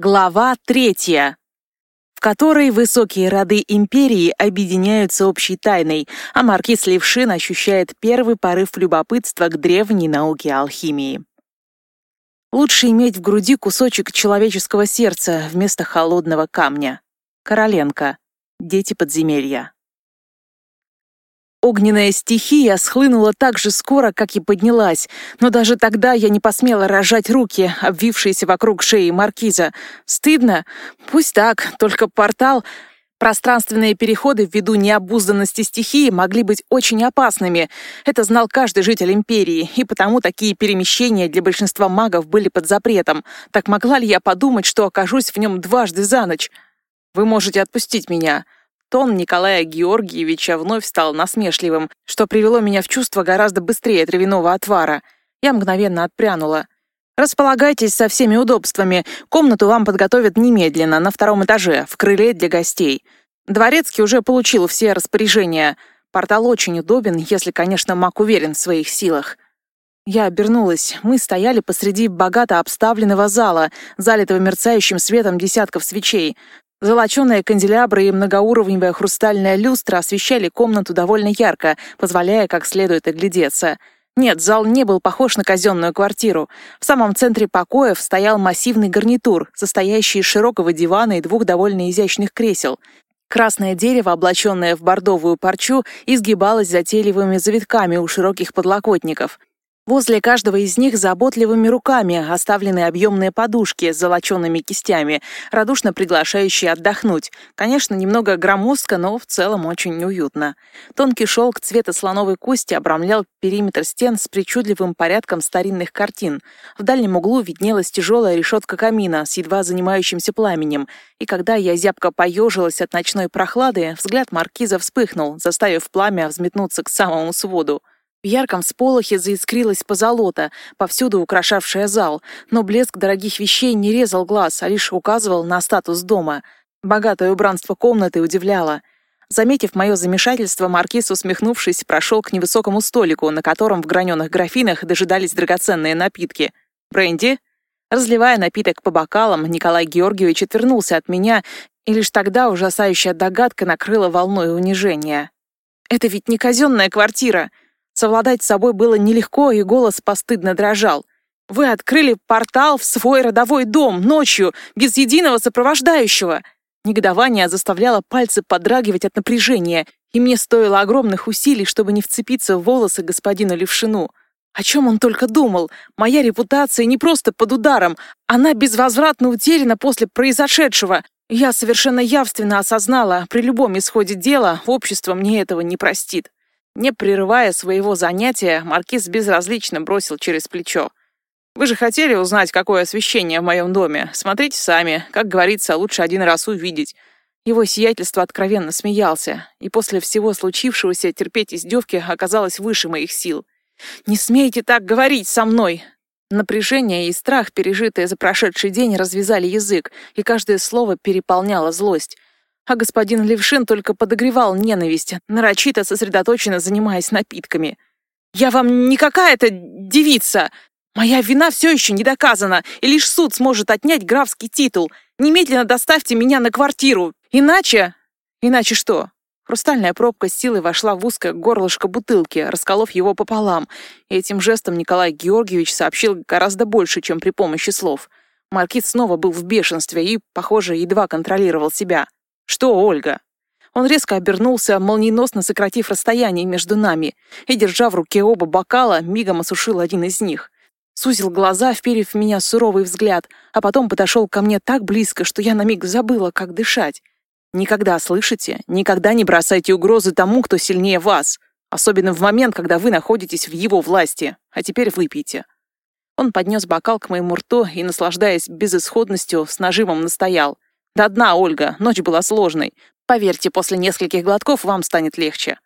Глава третья, в которой высокие роды империи объединяются общей тайной, а маркиз Левшин ощущает первый порыв любопытства к древней науке алхимии. Лучше иметь в груди кусочек человеческого сердца вместо холодного камня. Короленко. Дети подземелья. Огненная стихия схлынула так же скоро, как и поднялась, но даже тогда я не посмела рожать руки, обвившиеся вокруг шеи маркиза. Стыдно? Пусть так, только портал... Пространственные переходы ввиду необузданности стихии могли быть очень опасными. Это знал каждый житель Империи, и потому такие перемещения для большинства магов были под запретом. Так могла ли я подумать, что окажусь в нем дважды за ночь? Вы можете отпустить меня. Тон Николая Георгиевича вновь стал насмешливым, что привело меня в чувство гораздо быстрее травяного отвара. Я мгновенно отпрянула. «Располагайтесь со всеми удобствами. Комнату вам подготовят немедленно, на втором этаже, в крыле для гостей. Дворецкий уже получил все распоряжения. Портал очень удобен, если, конечно, маг уверен в своих силах». Я обернулась. Мы стояли посреди богато обставленного зала, залитого мерцающим светом десятков свечей. Золоченые канделябры и многоуровневая хрустальная люстра освещали комнату довольно ярко, позволяя как следует оглядеться. Нет, зал не был похож на казенную квартиру. В самом центре покоев стоял массивный гарнитур, состоящий из широкого дивана и двух довольно изящных кресел. Красное дерево, облаченное в бордовую парчу, изгибалось затейливыми завитками у широких подлокотников. Возле каждого из них заботливыми руками оставлены объемные подушки с золочеными кистями, радушно приглашающие отдохнуть. Конечно, немного громоздко, но в целом очень уютно. Тонкий шелк цвета слоновой кости обрамлял периметр стен с причудливым порядком старинных картин. В дальнем углу виднелась тяжелая решетка камина с едва занимающимся пламенем, и когда я зябко поежилась от ночной прохлады, взгляд маркиза вспыхнул, заставив пламя взметнуться к самому своду. В ярком сполохе заискрилась позолота, повсюду украшавшая зал, но блеск дорогих вещей не резал глаз, а лишь указывал на статус дома. Богатое убранство комнаты удивляло. Заметив мое замешательство, маркиз, усмехнувшись, прошел к невысокому столику, на котором в граненых графинах дожидались драгоценные напитки. «Бренди?» Разливая напиток по бокалам, Николай Георгиевич отвернулся от меня, и лишь тогда ужасающая догадка накрыла волной унижения. «Это ведь не казенная квартира!» Совладать с собой было нелегко, и голос постыдно дрожал. «Вы открыли портал в свой родовой дом ночью, без единого сопровождающего!» Негодование заставляло пальцы подрагивать от напряжения, и мне стоило огромных усилий, чтобы не вцепиться в волосы господину Левшину. О чем он только думал? Моя репутация не просто под ударом, она безвозвратно утеряна после произошедшего. Я совершенно явственно осознала, при любом исходе дела общество мне этого не простит. Не прерывая своего занятия, маркиз безразлично бросил через плечо. «Вы же хотели узнать, какое освещение в моем доме? Смотрите сами. Как говорится, лучше один раз увидеть». Его сиятельство откровенно смеялся, и после всего случившегося терпеть издевки оказалось выше моих сил. «Не смейте так говорить со мной!» Напряжение и страх, пережитые за прошедший день, развязали язык, и каждое слово переполняло злость а господин Левшин только подогревал ненависть, нарочито сосредоточенно занимаясь напитками. «Я вам не какая-то девица! Моя вина все еще не доказана, и лишь суд сможет отнять графский титул. Немедленно доставьте меня на квартиру, иначе...» «Иначе что?» Хрустальная пробка с силой вошла в узкое горлышко бутылки, расколов его пополам, этим жестом Николай Георгиевич сообщил гораздо больше, чем при помощи слов. Маркиз снова был в бешенстве и, похоже, едва контролировал себя. «Что, Ольга?» Он резко обернулся, молниеносно сократив расстояние между нами, и, держа в руке оба бокала, мигом осушил один из них. Сузил глаза, вперев в меня суровый взгляд, а потом подошел ко мне так близко, что я на миг забыла, как дышать. «Никогда, слышите? Никогда не бросайте угрозы тому, кто сильнее вас, особенно в момент, когда вы находитесь в его власти. А теперь выпейте». Он поднес бокал к моему рту и, наслаждаясь безысходностью, с нажимом настоял — до дна, Ольга, ночь была сложной. Поверьте, после нескольких глотков вам станет легче.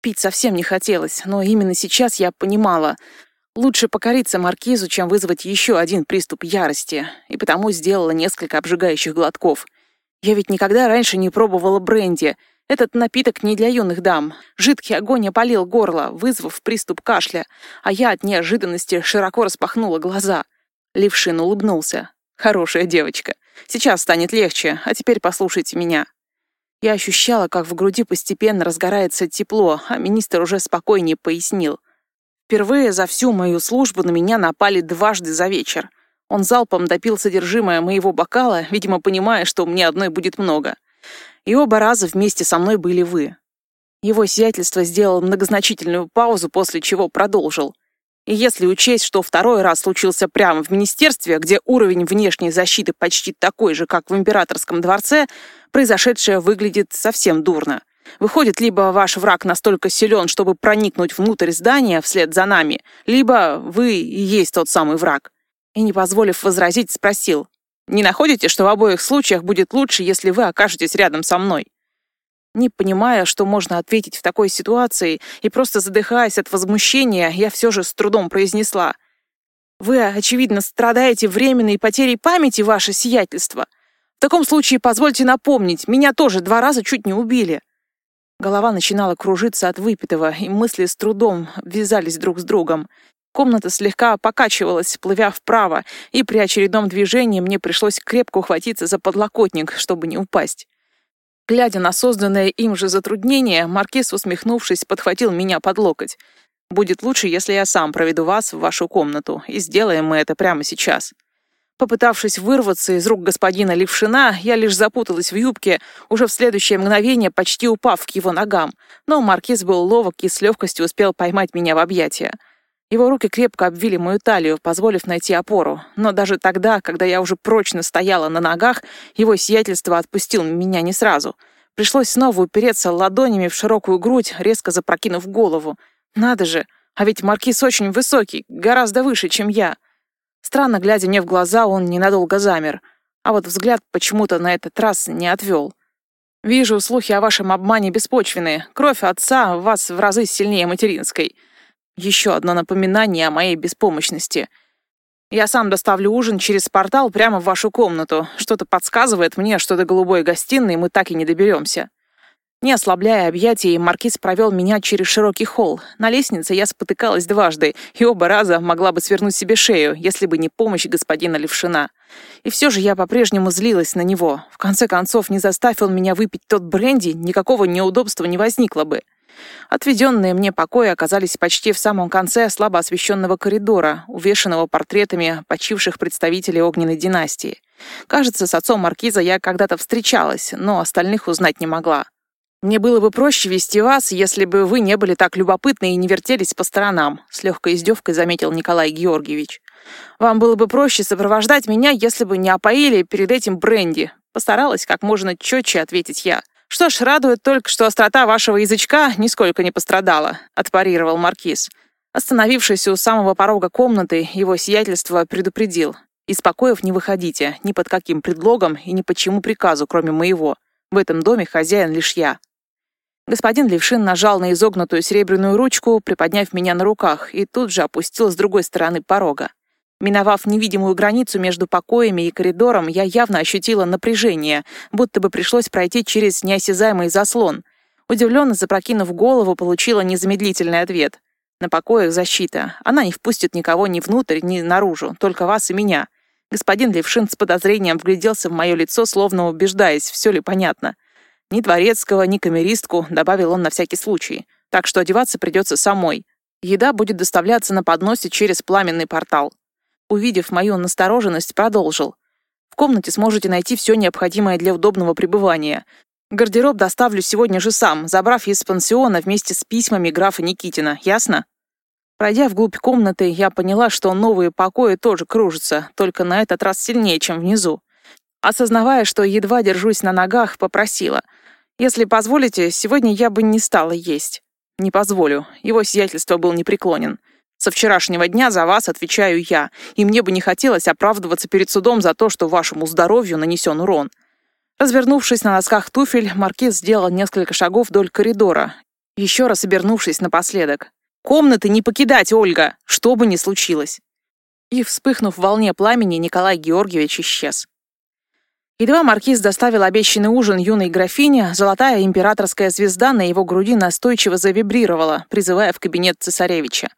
Пить совсем не хотелось, но именно сейчас я понимала. Лучше покориться маркизу, чем вызвать еще один приступ ярости, и потому сделала несколько обжигающих глотков. Я ведь никогда раньше не пробовала бренди. Этот напиток не для юных дам. Жидкий огонь опалил горло, вызвав приступ кашля, а я от неожиданности широко распахнула глаза. Левшин улыбнулся. Хорошая девочка. Сейчас станет легче, а теперь послушайте меня». Я ощущала, как в груди постепенно разгорается тепло, а министр уже спокойнее пояснил. Впервые за всю мою службу на меня напали дважды за вечер. Он залпом допил содержимое моего бокала, видимо, понимая, что мне одной будет много. И оба раза вместе со мной были вы. Его сиятельство сделал многозначительную паузу, после чего продолжил. И если учесть, что второй раз случился прямо в министерстве, где уровень внешней защиты почти такой же, как в императорском дворце, произошедшее выглядит совсем дурно. Выходит, либо ваш враг настолько силен, чтобы проникнуть внутрь здания вслед за нами, либо вы и есть тот самый враг. И, не позволив возразить, спросил, «Не находите, что в обоих случаях будет лучше, если вы окажетесь рядом со мной?» Не понимая, что можно ответить в такой ситуации, и просто задыхаясь от возмущения, я все же с трудом произнесла. «Вы, очевидно, страдаете временной потерей памяти, ваше сиятельство. В таком случае позвольте напомнить, меня тоже два раза чуть не убили». Голова начинала кружиться от выпитого, и мысли с трудом ввязались друг с другом. Комната слегка покачивалась, плывя вправо, и при очередном движении мне пришлось крепко ухватиться за подлокотник, чтобы не упасть. Глядя на созданное им же затруднение, Маркиз, усмехнувшись, подхватил меня под локоть. «Будет лучше, если я сам проведу вас в вашу комнату, и сделаем мы это прямо сейчас». Попытавшись вырваться из рук господина Левшина, я лишь запуталась в юбке, уже в следующее мгновение почти упав к его ногам, но Маркиз был ловок и с легкостью успел поймать меня в объятия. Его руки крепко обвили мою талию, позволив найти опору. Но даже тогда, когда я уже прочно стояла на ногах, его сиятельство отпустил меня не сразу. Пришлось снова упереться ладонями в широкую грудь, резко запрокинув голову. Надо же, а ведь маркиз очень высокий, гораздо выше, чем я. Странно, глядя мне в глаза, он ненадолго замер. А вот взгляд почему-то на этот раз не отвел. «Вижу, слухи о вашем обмане беспочвенные. Кровь отца в вас в разы сильнее материнской. Еще одно напоминание о моей беспомощности. Я сам доставлю ужин через портал прямо в вашу комнату. Что-то подсказывает мне, что до голубой гостиной мы так и не доберемся. Не ослабляя объятий, маркиз провел меня через широкий холл. На лестнице я спотыкалась дважды, и оба раза могла бы свернуть себе шею, если бы не помощь господина Левшина. И все же я по-прежнему злилась на него. В конце концов, не заставил меня выпить тот бренди, никакого неудобства не возникло бы. Отведенные мне покои оказались почти в самом конце слабо освещенного коридора, увешанного портретами почивших представителей огненной династии. Кажется, с отцом Маркиза я когда-то встречалась, но остальных узнать не могла. «Мне было бы проще вести вас, если бы вы не были так любопытны и не вертелись по сторонам», с легкой издевкой заметил Николай Георгиевич. «Вам было бы проще сопровождать меня, если бы не опоили перед этим бренди», постаралась как можно четче ответить я. «Что ж, радует только, что острота вашего язычка нисколько не пострадала», — отпарировал Маркиз. Остановившись у самого порога комнаты, его сиятельство предупредил. «Из покоев не выходите, ни под каким предлогом и ни по чему приказу, кроме моего. В этом доме хозяин лишь я». Господин Левшин нажал на изогнутую серебряную ручку, приподняв меня на руках, и тут же опустил с другой стороны порога. Миновав невидимую границу между покоями и коридором, я явно ощутила напряжение, будто бы пришлось пройти через неосязаемый заслон. Удивленно запрокинув голову, получила незамедлительный ответ. На покоях защита. Она не впустит никого ни внутрь, ни наружу, только вас и меня. Господин Левшин с подозрением вгляделся в мое лицо, словно убеждаясь, все ли понятно. Ни дворецкого, ни камеристку, добавил он на всякий случай. Так что одеваться придется самой. Еда будет доставляться на подносе через пламенный портал увидев мою настороженность, продолжил. «В комнате сможете найти все необходимое для удобного пребывания. Гардероб доставлю сегодня же сам, забрав из пансиона вместе с письмами графа Никитина. Ясно?» Пройдя вглубь комнаты, я поняла, что новые покои тоже кружатся, только на этот раз сильнее, чем внизу. Осознавая, что едва держусь на ногах, попросила. «Если позволите, сегодня я бы не стала есть». «Не позволю». Его сиятельство был непреклонен. Со вчерашнего дня за вас отвечаю я, и мне бы не хотелось оправдываться перед судом за то, что вашему здоровью нанесен урон». Развернувшись на носках туфель, маркиз сделал несколько шагов вдоль коридора, еще раз обернувшись напоследок. «Комнаты не покидать, Ольга, что бы ни случилось!» И, вспыхнув в волне пламени, Николай Георгиевич исчез. Едва маркиз доставил обещанный ужин юной графине, золотая императорская звезда на его груди настойчиво завибрировала, призывая в кабинет цесаревича.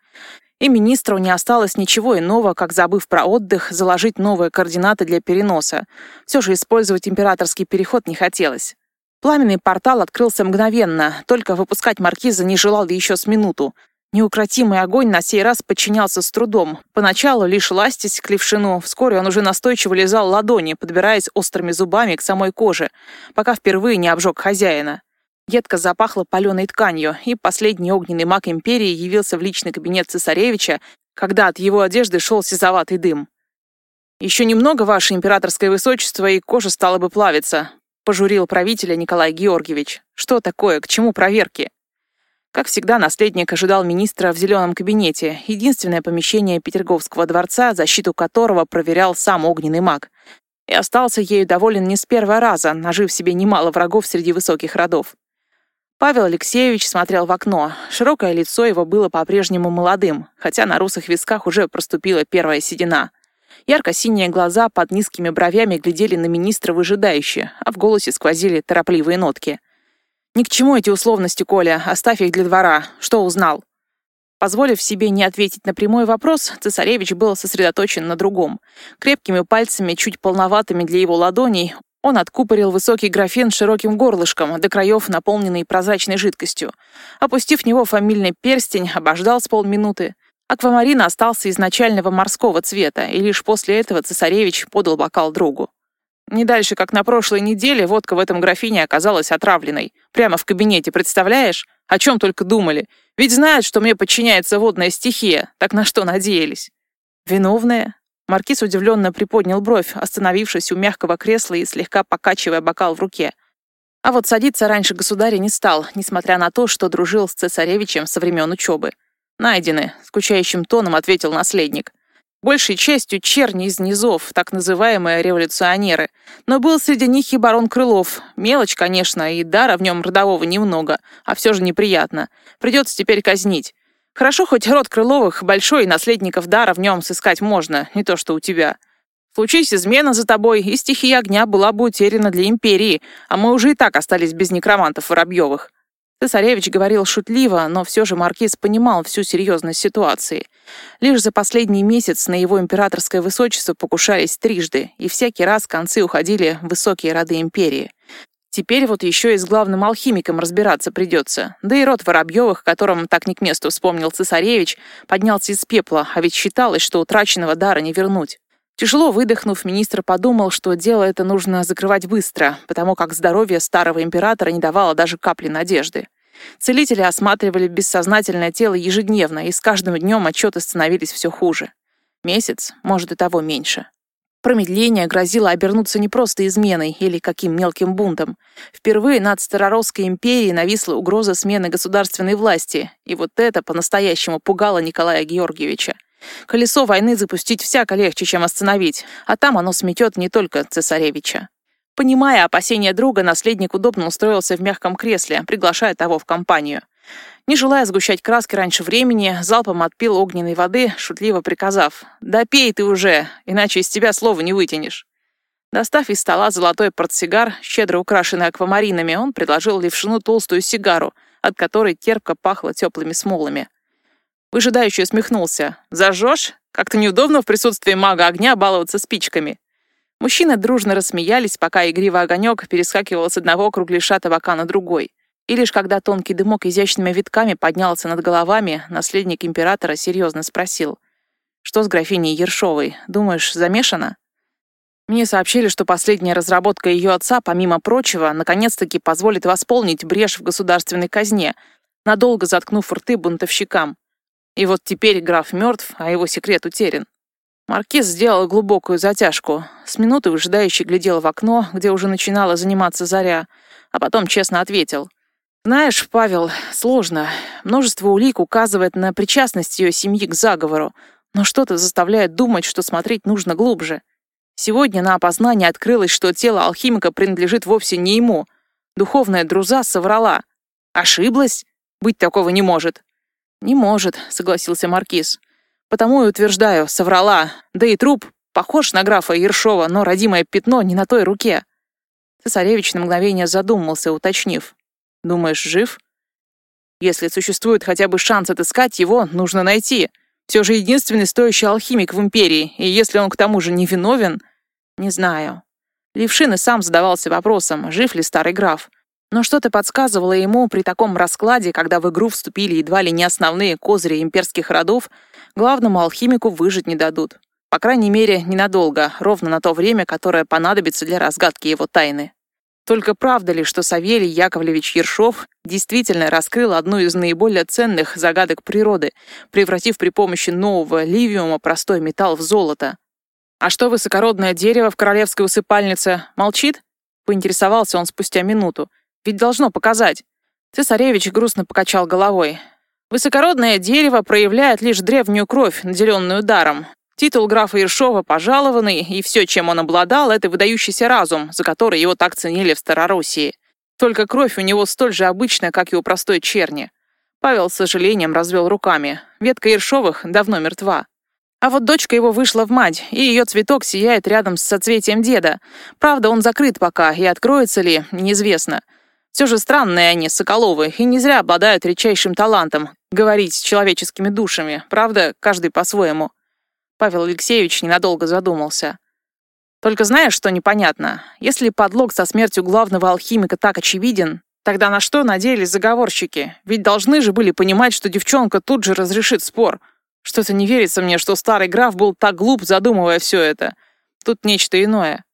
И министру не осталось ничего иного, как, забыв про отдых, заложить новые координаты для переноса. Все же использовать императорский переход не хотелось. Пламенный портал открылся мгновенно, только выпускать маркиза не желал еще с минуту. Неукротимый огонь на сей раз подчинялся с трудом. Поначалу лишь ластясь к левшину, вскоре он уже настойчиво лизал ладони, подбираясь острыми зубами к самой коже, пока впервые не обжег хозяина. Едко запахло паленой тканью, и последний огненный маг Империи явился в личный кабинет цесаревича, когда от его одежды шел сизоватый дым. «Еще немного, ваше императорское высочество, и кожа стала бы плавиться», пожурил правителя Николай Георгиевич. «Что такое? К чему проверки?» Как всегда, наследник ожидал министра в зеленом кабинете, единственное помещение Петерговского дворца, защиту которого проверял сам огненный маг. И остался ею доволен не с первого раза, нажив себе немало врагов среди высоких родов. Павел Алексеевич смотрел в окно. Широкое лицо его было по-прежнему молодым, хотя на русых висках уже проступила первая седина. Ярко-синие глаза под низкими бровями глядели на министра выжидающе, а в голосе сквозили торопливые нотки. «Ни к чему эти условности, Коля, оставь их для двора. Что узнал?» Позволив себе не ответить на прямой вопрос, цесаревич был сосредоточен на другом. Крепкими пальцами, чуть полноватыми для его ладоней, он откупорил высокий графин с широким горлышком, до краев наполненный прозрачной жидкостью. Опустив в него фамильный перстень, обождал с полминуты. Аквамарин остался изначального морского цвета, и лишь после этого цесаревич подал бокал другу. Не дальше, как на прошлой неделе, водка в этом графине оказалась отравленной. Прямо в кабинете, представляешь? О чем только думали. Ведь знают, что мне подчиняется водная стихия. Так на что надеялись? Виновная? Маркиз удивленно приподнял бровь, остановившись у мягкого кресла и слегка покачивая бокал в руке. А вот садиться раньше государя не стал, несмотря на то, что дружил с цесаревичем со времен учебы. «Найдены», — скучающим тоном ответил наследник. Большей частью черни из низов, так называемые революционеры. Но был среди них и барон Крылов. Мелочь, конечно, и дара в нем родового немного, а все же неприятно. Придется теперь казнить. Хорошо, хоть род Крыловых большой, и наследников дара в нем сыскать можно, не то что у тебя. Случись измена за тобой, и стихия огня была бы утеряна для империи, а мы уже и так остались без некромантов Воробьевых. Цесаревич говорил шутливо, но все же маркиз понимал всю серьезность ситуации. Лишь за последний месяц на его императорское высочество покушались трижды, и всякий раз концы уходили в высокие роды империи. Теперь вот еще и с главным алхимиком разбираться придется. Да и род Воробьевых, которым так не к месту вспомнил цесаревич, поднялся из пепла, а ведь считалось, что утраченного дара не вернуть. Тяжело выдохнув, министр подумал, что дело это нужно закрывать быстро, потому как здоровье старого императора не давало даже капли надежды. Целители осматривали бессознательное тело ежедневно, и с каждым днем отчеты становились все хуже. Месяц, может, и того меньше. Промедление грозило обернуться не просто изменой или каким мелким бунтом. Впервые над Староросской империей нависла угроза смены государственной власти, и вот это по-настоящему пугало Николая Георгиевича. Колесо войны запустить всяко легче, чем остановить, а там оно сметет не только цесаревича. Понимая опасения друга, наследник удобно устроился в мягком кресле, приглашая того в компанию. Не желая сгущать краски раньше времени, залпом отпил огненной воды, шутливо приказав «Да пей ты уже, иначе из тебя слова не вытянешь». Достав из стола золотой портсигар, щедро украшенный аквамаринами, он предложил левшину толстую сигару, от которой терпко пахло теплыми смолами. Выжидающий усмехнулся. «Зажжешь? Как-то неудобно в присутствии мага огня баловаться спичками». Мужчины дружно рассмеялись, пока игривый огонек перескакивал с одного кругляша табака на другой. И лишь когда тонкий дымок изящными витками поднялся над головами, наследник императора серьезно спросил. «Что с графиней Ершовой? Думаешь, замешана?» Мне сообщили, что последняя разработка ее отца, помимо прочего, наконец-таки позволит восполнить брешь в государственной казне, надолго заткнув рты бунтовщикам. И вот теперь граф мертв, а его секрет утерян. Маркиз сделал глубокую затяжку. С минуты выжидающий глядел в окно, где уже начинала заниматься заря, а потом честно ответил. Знаешь, Павел, сложно. Множество улик указывает на причастность ее семьи к заговору, но что-то заставляет думать, что смотреть нужно глубже. Сегодня на опознание открылось, что тело алхимика принадлежит вовсе не ему. Духовная друза соврала. Ошиблась? Быть такого не может. Не может, согласился Маркиз. Потому и утверждаю, соврала. Да и труп похож на графа Ершова, но родимое пятно не на той руке. Цесаревич на мгновение задумался, уточнив. Думаешь, жив? Если существует хотя бы шанс отыскать его, нужно найти. Все же единственный стоящий алхимик в империи, и если он к тому же не виновен... Не знаю. Левшин и сам задавался вопросом, жив ли старый граф. Но что-то подсказывало ему при таком раскладе, когда в игру вступили едва ли не основные козыри имперских родов, главному алхимику выжить не дадут. По крайней мере, ненадолго, ровно на то время, которое понадобится для разгадки его тайны. Только правда ли, что Савелий Яковлевич Ершов действительно раскрыл одну из наиболее ценных загадок природы, превратив при помощи нового ливиума простой металл в золото? «А что высокородное дерево в королевской усыпальнице? Молчит?» — поинтересовался он спустя минуту. «Ведь должно показать». Цесаревич грустно покачал головой. «Высокородное дерево проявляет лишь древнюю кровь, наделенную даром. Титул графа Иршова пожалованный, и все, чем он обладал, это выдающийся разум, за который его так ценили в Старороссии. Только кровь у него столь же обычная, как и у простой черни. Павел с сожалением развел руками. Ветка Иршовых давно мертва. А вот дочка его вышла в мать, и ее цветок сияет рядом с соцветием деда. Правда, он закрыт пока, и откроется ли, неизвестно. Все же странные они, Соколовы, и не зря обладают редчайшим талантом говорить с человеческими душами. Правда, каждый по-своему. Павел Алексеевич ненадолго задумался. Только знаешь, что непонятно? Если подлог со смертью главного алхимика так очевиден, тогда на что надеялись заговорщики? Ведь должны же были понимать, что девчонка тут же разрешит спор. Что-то не верится мне, что старый граф был так глуп, задумывая все это. Тут нечто иное.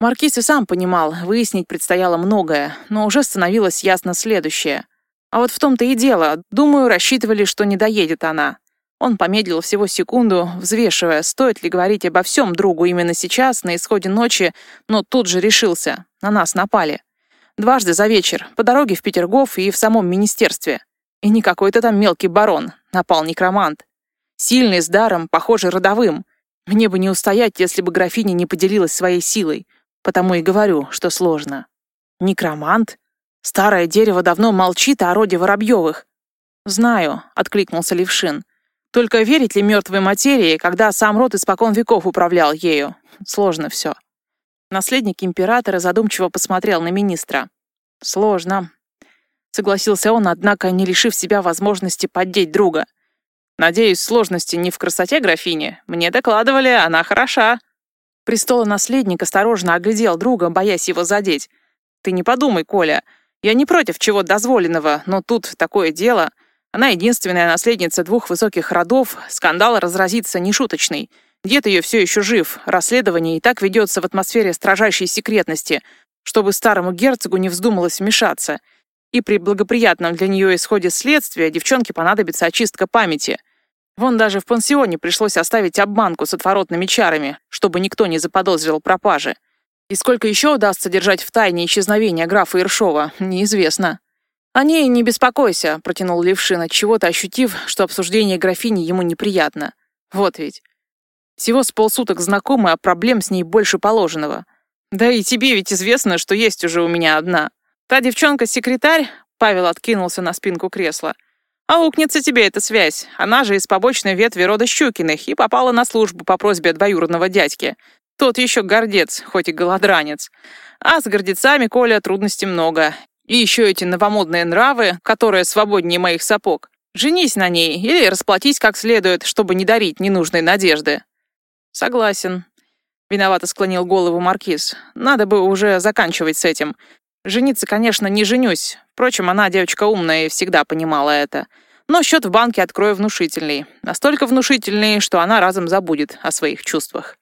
Маркиз и сам понимал, выяснить предстояло многое, но уже становилось ясно следующее. А вот в том-то и дело, думаю, рассчитывали, что не доедет она. Он помедлил всего секунду, взвешивая, стоит ли говорить обо всем другу именно сейчас, на исходе ночи, но тут же решился. На нас напали. Дважды за вечер, по дороге в Петергоф и в самом министерстве. И не какой-то там мелкий барон, напал некромант. Сильный, с даром, похоже, родовым. Мне бы не устоять, если бы графиня не поделилась своей силой. Потому и говорю, что сложно. Некромант? Старое дерево давно молчит о роде Воробьевых. «Знаю», — откликнулся Левшин. Только верить ли мертвой материи, когда сам род испокон веков управлял ею? Сложно все. Наследник императора задумчиво посмотрел на министра. «Сложно», — согласился он, однако не лишив себя возможности поддеть друга. «Надеюсь, сложности не в красоте графини. Мне докладывали, она хороша». Престолонаследник осторожно оглядел друга, боясь его задеть. «Ты не подумай, Коля. Я не против чего дозволенного, но тут такое дело...» Она единственная наследница двух высоких родов, скандал разразится нешуточный. Дед ее все еще жив, расследование и так ведется в атмосфере строжайшей секретности, чтобы старому герцогу не вздумалось вмешаться. И при благоприятном для нее исходе следствия девчонке понадобится очистка памяти. Вон даже в пансионе пришлось оставить обманку с отворотными чарами, чтобы никто не заподозрил пропажи. И сколько еще удастся держать в тайне исчезновения графа Иршова, неизвестно. «О ней не беспокойся», — протянул Левшин, отчего-то ощутив, что обсуждение графини ему неприятно. «Вот ведь. Всего с полсуток знакомы, а проблем с ней больше положенного. Да и тебе ведь известно, что есть уже у меня одна. Та девчонка-секретарь...» — Павел откинулся на спинку кресла. «Аукнется тебе эта связь. Она же из побочной ветви рода Щукиных и попала на службу по просьбе двоюродного дядьки. Тот еще гордец, хоть и голодранец. А с гордецами, Коля, трудностей много. И еще эти новомодные нравы, которые свободнее моих сапог. Женись на ней или расплатись как следует, чтобы не дарить ненужной надежды. Согласен. Виновато склонил голову Маркиз. Надо бы уже заканчивать с этим. Жениться, конечно, не женюсь. Впрочем, она девочка умная и всегда понимала это. Но счет в банке открою внушительный. Настолько внушительный, что она разом забудет о своих чувствах.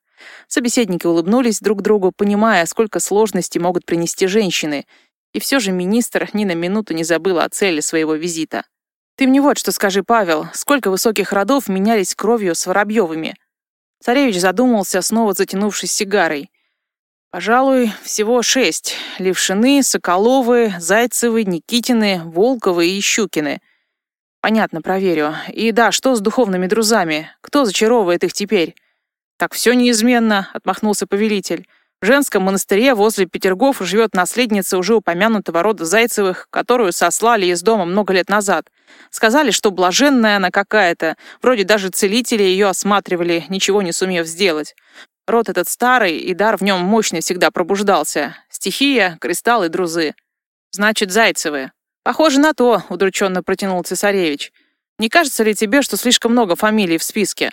Собеседники улыбнулись друг другу, понимая, сколько сложностей могут принести женщины — и все же министр ни на минуту не забыл о цели своего визита. «Ты мне вот что скажи, Павел, сколько высоких родов менялись кровью с Воробьевыми?» Царевич задумался, снова затянувшись сигарой. «Пожалуй, всего шесть. Левшины, Соколовы, Зайцевы, Никитины, Волковы и Щукины. Понятно, проверю. И да, что с духовными друзами? Кто зачаровывает их теперь?» «Так все неизменно», — отмахнулся повелитель. В женском монастыре возле Петергоф живет наследница уже упомянутого рода Зайцевых, которую сослали из дома много лет назад. Сказали, что блаженная она какая-то, вроде даже целители ее осматривали, ничего не сумев сделать. Род этот старый, и дар в нем мощный всегда пробуждался. Стихия, кристаллы, друзы. Значит, Зайцевы. Похоже на то, удрученно протянул цесаревич. Не кажется ли тебе, что слишком много фамилий в списке?»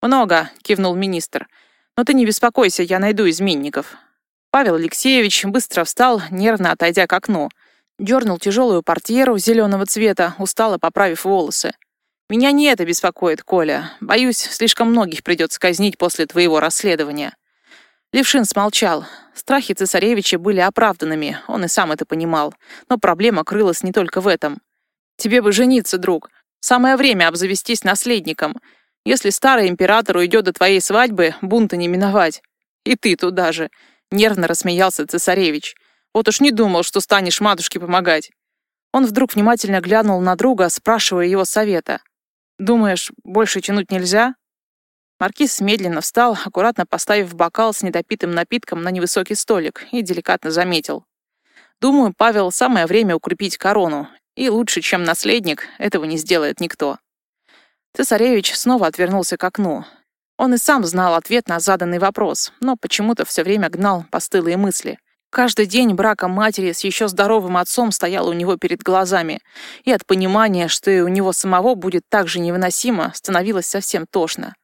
«Много», — кивнул министр. «Но ты не беспокойся, я найду изменников». Павел Алексеевич быстро встал, нервно отойдя к окну. Дернул тяжелую портьеру зеленого цвета, устало поправив волосы. «Меня не это беспокоит, Коля. Боюсь, слишком многих придется казнить после твоего расследования». Левшин смолчал. Страхи цесаревича были оправданными, он и сам это понимал. Но проблема крылась не только в этом. «Тебе бы жениться, друг. Самое время обзавестись наследником. Если старый император уйдет до твоей свадьбы, бунта не миновать. И ты туда же. Нервно рассмеялся цесаревич. Вот уж не думал, что станешь матушке помогать. Он вдруг внимательно глянул на друга, спрашивая его совета. «Думаешь, больше тянуть нельзя?» Маркиз медленно встал, аккуратно поставив бокал с недопитым напитком на невысокий столик и деликатно заметил. «Думаю, Павел, самое время укрепить корону, и лучше, чем наследник, этого не сделает никто. Цесаревич снова отвернулся к окну. Он и сам знал ответ на заданный вопрос, но почему-то все время гнал постылые мысли. Каждый день брака матери с еще здоровым отцом стоял у него перед глазами, и от понимания, что и у него самого будет так же невыносимо, становилось совсем тошно.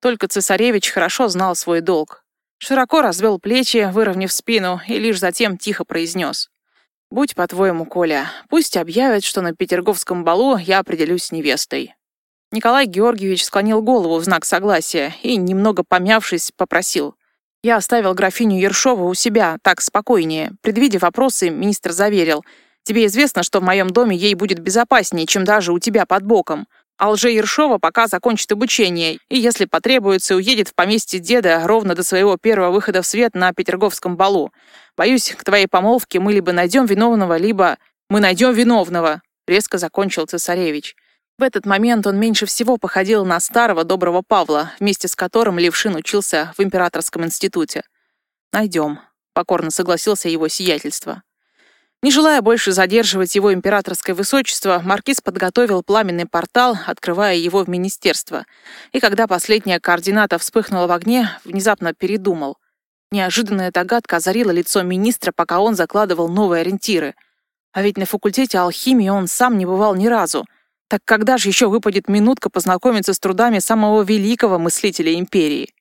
Только цесаревич хорошо знал свой долг. Широко развел плечи, выровняв спину, и лишь затем тихо произнес. «Будь по-твоему, Коля, пусть объявят, что на Петерговском балу я определюсь невестой». Николай Георгиевич склонил голову в знак согласия и, немного помявшись, попросил. «Я оставил графиню Ершову у себя, так спокойнее». Предвидя вопросы, министр заверил. «Тебе известно, что в моем доме ей будет безопаснее, чем даже у тебя под боком. А лже-Ершова пока закончит обучение, и, если потребуется, уедет в поместье деда ровно до своего первого выхода в свет на Петерговском балу. Боюсь, к твоей помолвке мы либо найдем виновного, либо мы найдем виновного», — резко закончил цесаревич. В этот момент он меньше всего походил на старого доброго Павла, вместе с которым Левшин учился в Императорском институте. «Найдем», — покорно согласился его сиятельство. Не желая больше задерживать его императорское высочество, маркиз подготовил пламенный портал, открывая его в министерство. И когда последняя координата вспыхнула в огне, внезапно передумал. Неожиданная догадка озарила лицо министра, пока он закладывал новые ориентиры. А ведь на факультете алхимии он сам не бывал ни разу. Так когда же еще выпадет минутка познакомиться с трудами самого великого мыслителя империи?